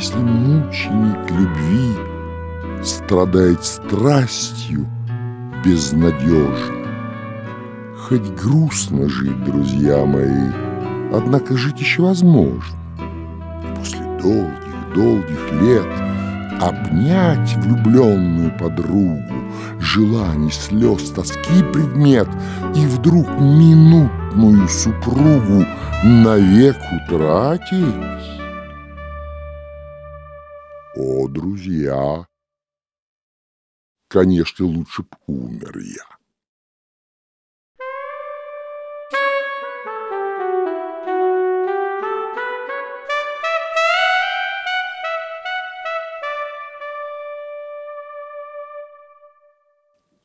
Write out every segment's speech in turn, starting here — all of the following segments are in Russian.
если мученик любви Страдает страстью безнадежно. Хоть грустно жить, друзья мои, Однако жить еще возможно. После долгих-долгих лет Обнять влюбленную подругу, Желаний, слез, тоски предмет, И вдруг минутную супругу Навек утратить? О, друзья, конечно, лучше б умер я.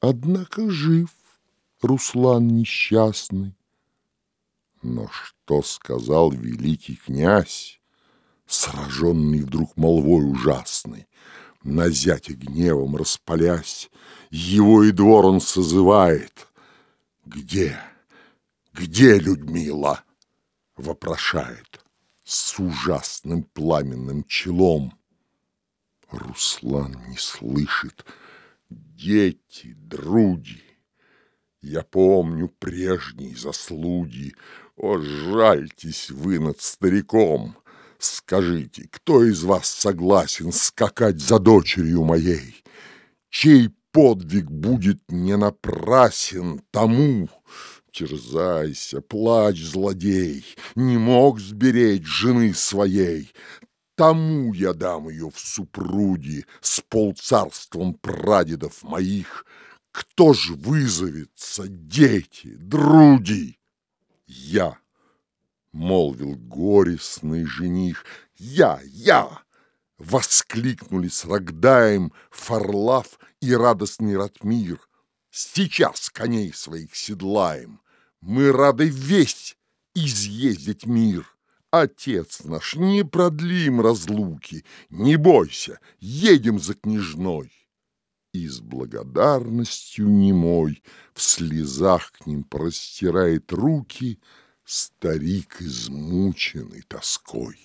Однако жив Руслан несчастный. Но что сказал великий князь, Сраженный вдруг молвой ужасной, На зятя гневом распалясь, Его и двор он созывает. «Где, где Людмила?» — вопрошает С ужасным пламенным челом. Руслан не слышит, дети, други. Я помню прежние заслуги, О, жальтесь вы над стариком! Скажите, кто из вас согласен скакать за дочерью моей? Чей подвиг будет не напрасен тому, Терзайся, плачь, злодей, не мог сберечь жены своей, Тому я дам ее в супруги с полцарством прадедов моих. Кто ж вызовется, дети, други? Я, молвил горестный жених, я, я! Воскликнули с Рогдаем Фарлав и радостный Ратмир. Сейчас коней своих седлаем, мы рады весь изъездить мир. Отец наш, не продлим разлуки, не бойся, едем за княжной. И с благодарностью немой в слезах к ним простирает руки старик, измученный тоской.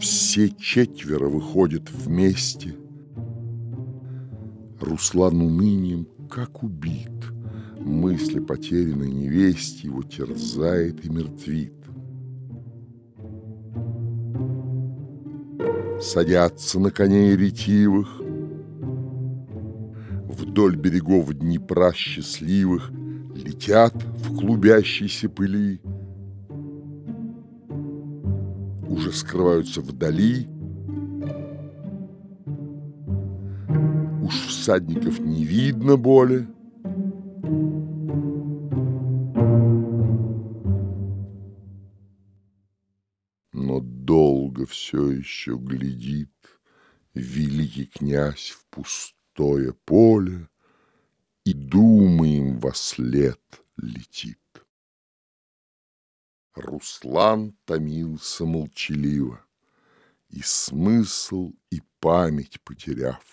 Все четверо выходят вместе. Руслан унынием как убит. Мысли потерянной невесте его терзает и мертвит. Садятся на коней ретивых, Вдоль берегов Днепра счастливых Летят в клубящейся пыли. Уже скрываются вдали Уж всадников не видно более. Но долго все еще глядит великий князь в пустое поле и думаем во след летит. Руслан томился молчаливо, и смысл, и память потеряв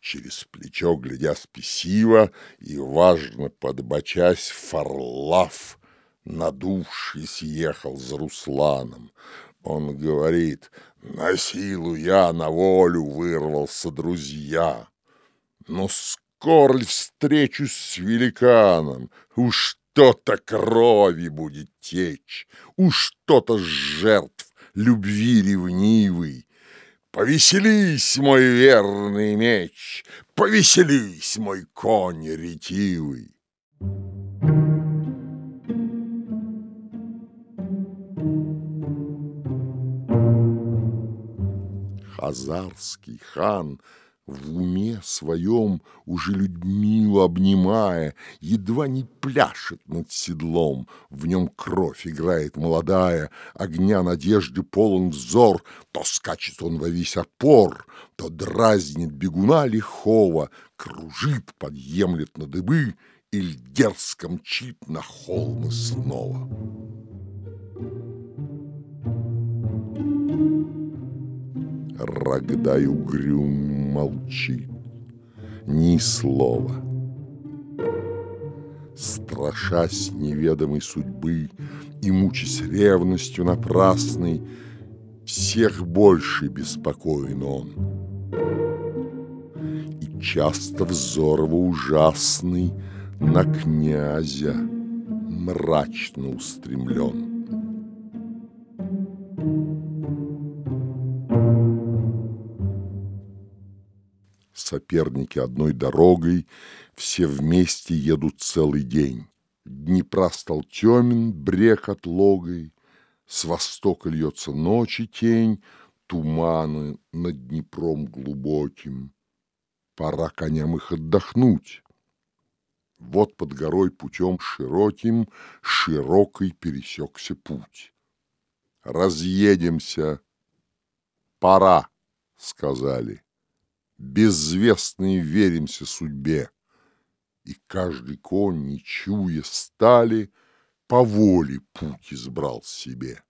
через плечо глядя спесиво и, важно подбочась, Фарлав, надувшись, ехал за Русланом. Он говорит, на силу я на волю вырвался, друзья. Но скоро ли встречусь с великаном? Уж что-то крови будет течь, уж что-то жертв любви ревнивый, Повеселись, мой верный меч, Повеселись, мой конь ретивый. Хазарский хан в уме своем, уже Людмилу обнимая, едва не пляшет над седлом, в нем кровь играет молодая, огня надежды полон взор, то скачет он во весь опор, то дразнит бегуна лихого, кружит, подъемлет на дыбы, или дерзко мчит на холмы снова. Рогдай угрюм молчит, ни слова. Страшась неведомой судьбы И мучаясь ревностью напрасной, Всех больше беспокоен он. И часто взор его ужасный На князя мрачно устремлен. Соперники одной дорогой, все вместе едут целый день. Днепра стал темен, брег отлогой, С востока льется ночи тень, Туманы над Днепром глубоким. Пора коням их отдохнуть. Вот под горой путем широким Широкой пересекся путь. «Разъедемся!» «Пора!» — сказали безвестные веримся судьбе. И каждый конь, не чуя стали, по воле путь избрал себе.